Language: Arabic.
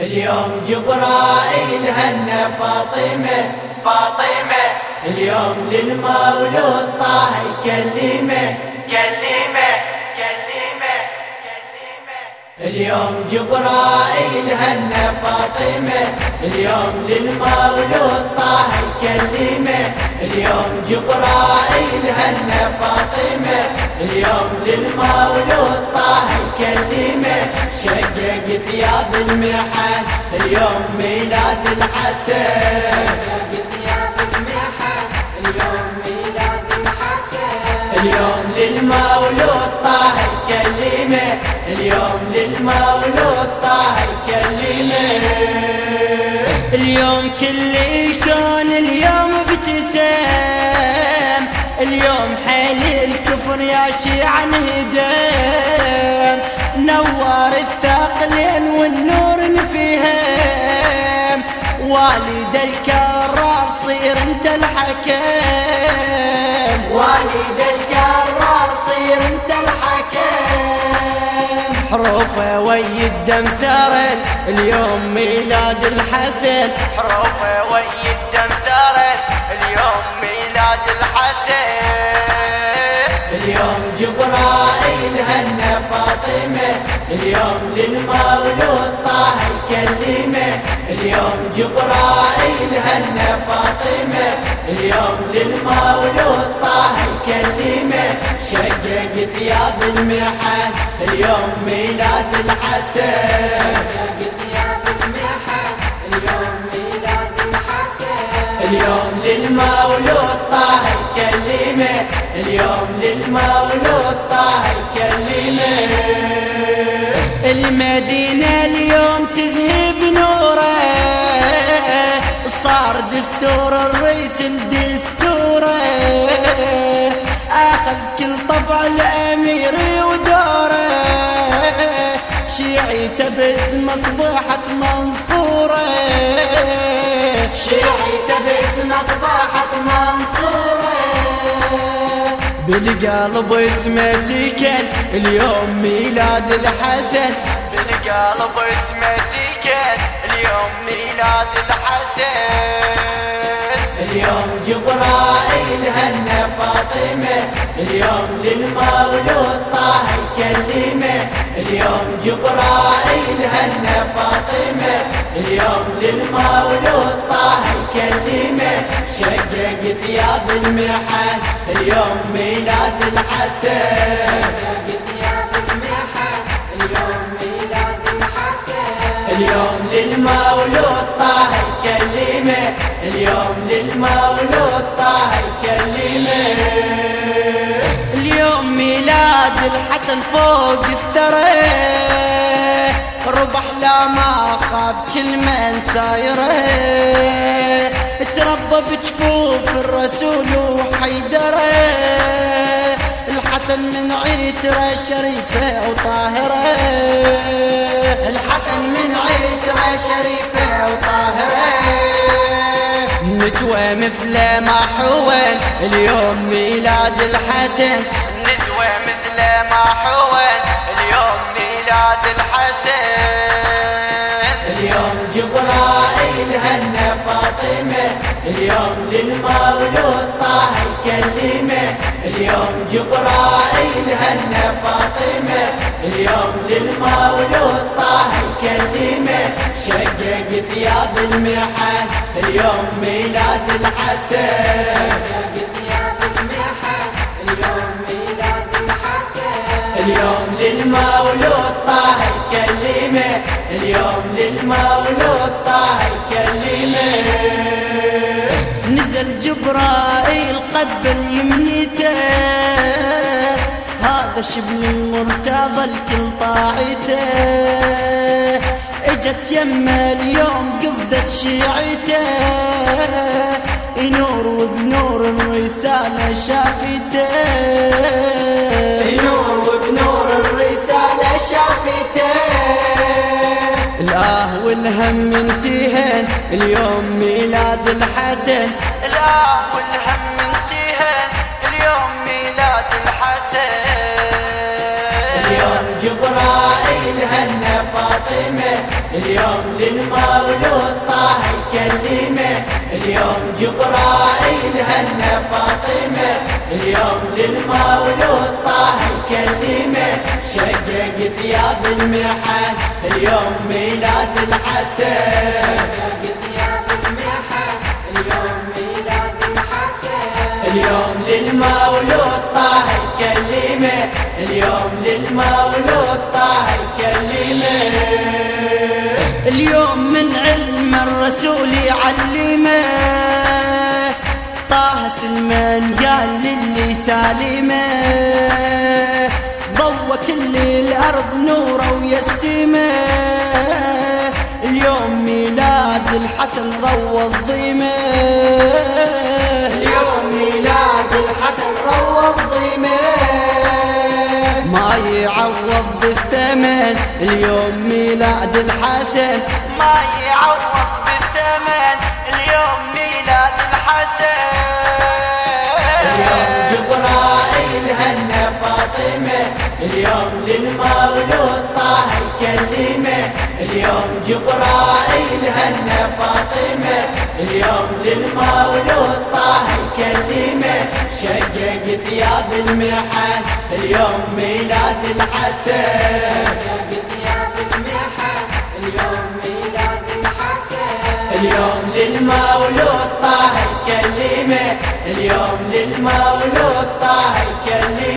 اليوم جبرائيل هنا فاطمة فاطمة. اليوم للمولود طه كلمة كلمة كلمة كلمة. اليوم جبرائيل هنا فاطمة اليوم للمولود طه كلمة. اليوم جبرائيل هنا فاطمة اليوم للمولود طه كلمة شقق ثياب المحن اليوم ميلاد الحسن. اليوم للمولود طاهر كلمة اليوم للمولود طاهر كلمة. اليوم كل الكون اليوم ابتسام اليوم حيل الكفر ياشي عن هدام نور الثقلين والنور نفهم. والد الكرار صير انت الحكم والد الكرار صير انت الحكم حروفه وي الدم سارت اليوم ميلاد الحسن حروفه وي فاطمة اليوم للمولود طه كلمة. اليوم جبرائيل هنا فاطمة. اليوم للمولود طه كلمة. شقق ثياب المحن اليوم ميلاد الحسن. اليوم للمولود طاهر كلمة. اليوم للمولود طاهر كلمة. المدينة اليوم تزهي بنوره صار دستور الرئيس الدستورة. آخذ كل طبع الامير ودورة. شيعيته باسم اصبحت منصورة. شيعيته باسم اصبحت منصوره بالقلب اسمه سكن اليوم ميلاد الحسن. بالقلب اسمه سكن اليوم ميلاد الحسن. اليوم جبرائيل هنا فاطمة اليوم للمولود طه كلمة اليوم جبرائيل هنا فاطمة اليوم للمولود طه كلمة شقق ثياب المحن اليوم ميلاد الحسن. اليوم للمولود طاهر كلمة اليوم للمولود طاهر كلمة اليوم ميلاد الحسن فوق الثرى. ربح لا ما خاب كل من سايره. تربى بجفوف الرسول وحيدره. الحسن من عيتره شريفه وطاهره. الحسن من عيتره شريفه وطاهره. نسوة مثل ما حول اليوم ميلاد الحسن. نسوة مثل ما حول اليوم ميلاد الحسن. اليوم للمولود طاهر كلمة اليوم جبرائيل هنا فاطمة. اليوم للمولود طاهر كلمة شقق ثياب المحن اليوم ميلاد الحسن. اليوم للمولود طاهر كلمة اليوم للمولود نزل جبرائيل قبل يمنيته. هذا شبل المرتضى الكل طاعته. إجت يمه اليوم قصدت شيعته. ينور وبنور الرسالة شافته. ينور وبنور الرسالة شافته. والهم انتهن اليوم ميلاد الحسن. الآه والهم اليوم للمولود طه يكلمه اليوم جبرائيل هنا فاطمة. اليوم للمولود طه يكلمه شقق ثياب المحن اليوم ميلاد الحسن. اليوم للمولود طه يكلمه اليوم للمولود طه يكلمه اليوم من علم الرسول يعلمه. طه سلمان قال للي سالمه. ضوى كل الأرض نوره ويسمه. اليوم ميلاد الحسن ضوى الضيمه. يعوض بالثمن. اليوم ميلاد الحسن ما يعوض بالثمن اليوم ميلاد الحسن اليوم جبرائيل هنا فاطمة. اليوم للمولود طه يكلمه اليوم جبرائيل هنا فاطمة. اليوم للمولود طه يكلمه شقق ثياب المحن. اليوم ميلاد الحسن اليوم